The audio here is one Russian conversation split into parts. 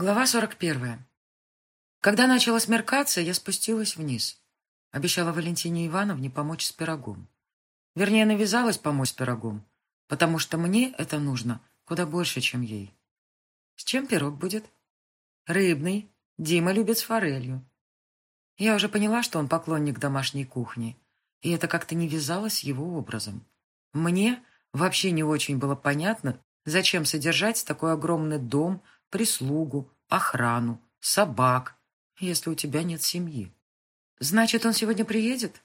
Глава 41. Когда начало смеркаться, я спустилась вниз. Обещала Валентине Ивановне помочь с пирогом. Вернее, навязалась помочь с пирогом, потому что мне это нужно куда больше, чем ей. С чем пирог будет? Рыбный. Дима любит с форелью. Я уже поняла, что он поклонник домашней кухни, и это как-то не вязалось с его образом. Мне вообще не очень было понятно, зачем содержать такой огромный дом, прислугу, охрану, собак, если у тебя нет семьи. Значит, он сегодня приедет?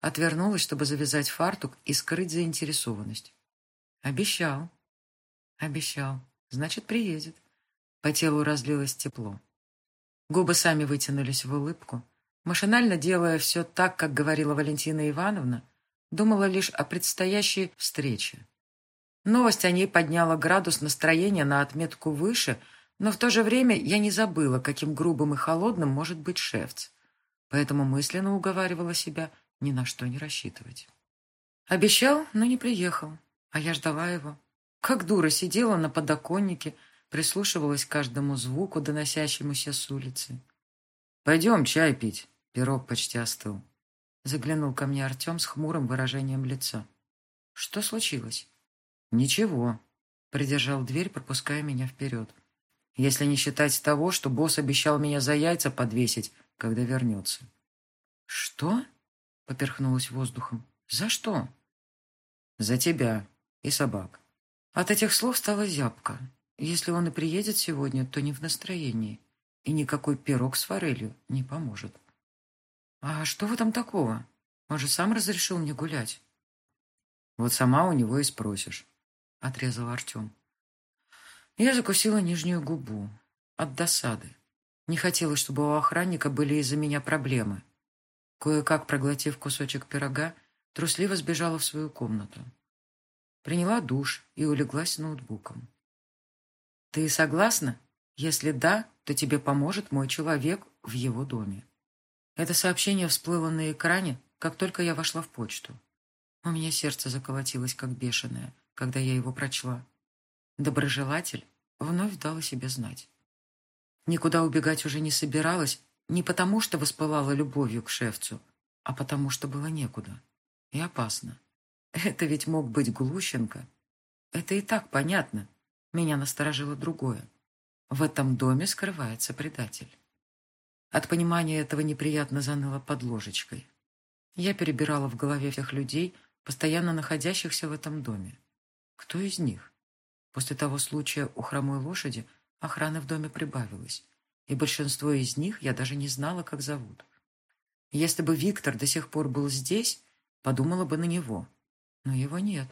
Отвернулась, чтобы завязать фартук и скрыть заинтересованность. Обещал. Обещал. Значит, приедет. По телу разлилось тепло. Губы сами вытянулись в улыбку. Машинально делая все так, как говорила Валентина Ивановна, думала лишь о предстоящей встрече. Новость о ней подняла градус настроения на отметку выше – но в то же время я не забыла, каким грубым и холодным может быть шефц. Поэтому мысленно уговаривала себя ни на что не рассчитывать. Обещал, но не приехал, а я ждала его. Как дура сидела на подоконнике, прислушивалась к каждому звуку, доносящемуся с улицы. «Пойдем чай пить». Пирог почти остыл. Заглянул ко мне Артем с хмурым выражением лица. «Что случилось?» «Ничего», — придержал дверь, пропуская меня вперед если не считать того, что босс обещал меня за яйца подвесить, когда вернется. «Что?» — поперхнулась воздухом. «За что?» «За тебя и собак». От этих слов стало зябко. Если он и приедет сегодня, то не в настроении, и никакой пирог с форелью не поможет. «А что в этом такого? Он же сам разрешил мне гулять». «Вот сама у него и спросишь», — отрезал Артем. Я закусила нижнюю губу. От досады. Не хотелось, чтобы у охранника были из-за меня проблемы. Кое-как, проглотив кусочек пирога, трусливо сбежала в свою комнату. Приняла душ и улеглась с ноутбуком. «Ты согласна? Если да, то тебе поможет мой человек в его доме». Это сообщение всплыло на экране, как только я вошла в почту. У меня сердце заколотилось, как бешеное, когда я его прочла. Доброжелатель вновь дал о себе знать. Никуда убегать уже не собиралась, не потому что воспылала любовью к шефцу, а потому что было некуда. И опасно. Это ведь мог быть Глущенко. Это и так понятно. Меня насторожило другое. В этом доме скрывается предатель. От понимания этого неприятно заныло под ложечкой. Я перебирала в голове всех людей, постоянно находящихся в этом доме. Кто из них? После того случая у хромой лошади охраны в доме прибавилось, и большинство из них я даже не знала, как зовут. Если бы Виктор до сих пор был здесь, подумала бы на него. Но его нет,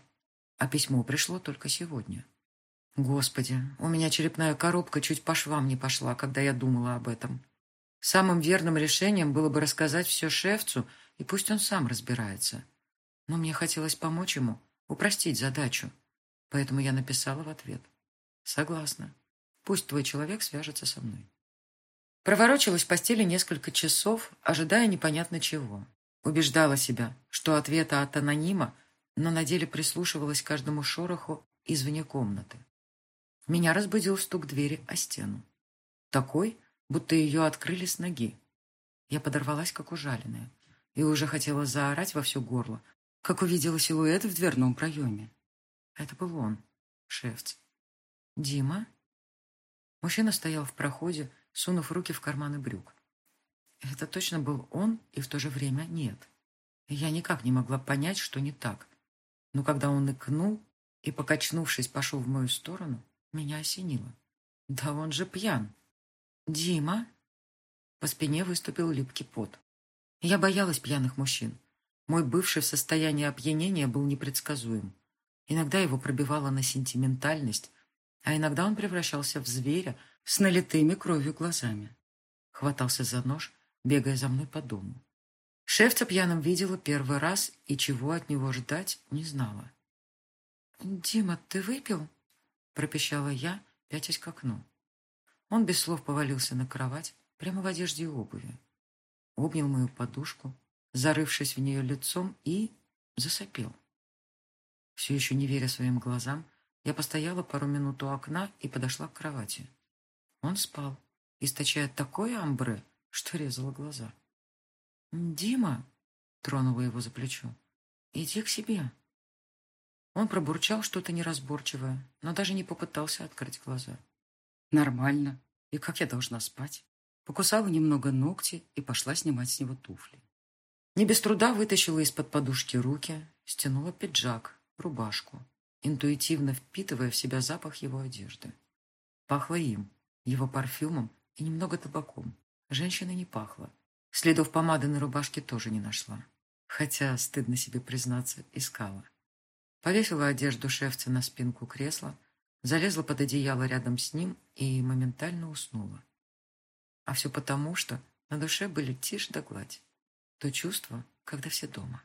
а письмо пришло только сегодня. Господи, у меня черепная коробка чуть по швам не пошла, когда я думала об этом. Самым верным решением было бы рассказать все шефцу, и пусть он сам разбирается. Но мне хотелось помочь ему, упростить задачу. Поэтому я написала в ответ. Согласна. Пусть твой человек свяжется со мной. Проворочилась в постели несколько часов, ожидая непонятно чего. Убеждала себя, что ответа от анонима, но на деле прислушивалась к каждому шороху извне комнаты. Меня разбудил стук двери о стену. Такой, будто ее открыли с ноги. Я подорвалась, как ужаленная, и уже хотела заорать во все горло, как увидела силуэт в дверном проеме. Это был он, шефц. «Дима?» Мужчина стоял в проходе, сунув руки в карманы брюк. Это точно был он, и в то же время нет. Я никак не могла понять, что не так. Но когда он икнул и, покачнувшись, пошел в мою сторону, меня осенило. Да он же пьян. «Дима?» По спине выступил липкий пот. Я боялась пьяных мужчин. Мой бывший в состоянии опьянения был непредсказуем. Иногда его пробивало на сентиментальность, а иногда он превращался в зверя с налитыми кровью глазами. Хватался за нож, бегая за мной по дому. Шефца пьяным видела первый раз и чего от него ждать не знала. «Дима, ты выпил?» – пропищала я, пятясь к окну. Он без слов повалился на кровать, прямо в одежде и обуви. Обнял мою подушку, зарывшись в нее лицом, и засопел. Все еще не веря своим глазам, я постояла пару минут у окна и подошла к кровати. Он спал, источая такое амбре, что резало глаза. «Дима!» — тронула его за плечо. «Иди к себе!» Он пробурчал что-то неразборчивое, но даже не попытался открыть глаза. «Нормально. И как я должна спать?» Покусала немного ногти и пошла снимать с него туфли. Не без труда вытащила из-под подушки руки, стянула пиджак, рубашку, интуитивно впитывая в себя запах его одежды. Пахло им, его парфюмом и немного табаком. Женщина не пахла. Следов помады на рубашке тоже не нашла. Хотя, стыдно себе признаться, искала. Повесила одежду шефца на спинку кресла, залезла под одеяло рядом с ним и моментально уснула. А все потому, что на душе были тишь да гладь. То чувство, когда все дома.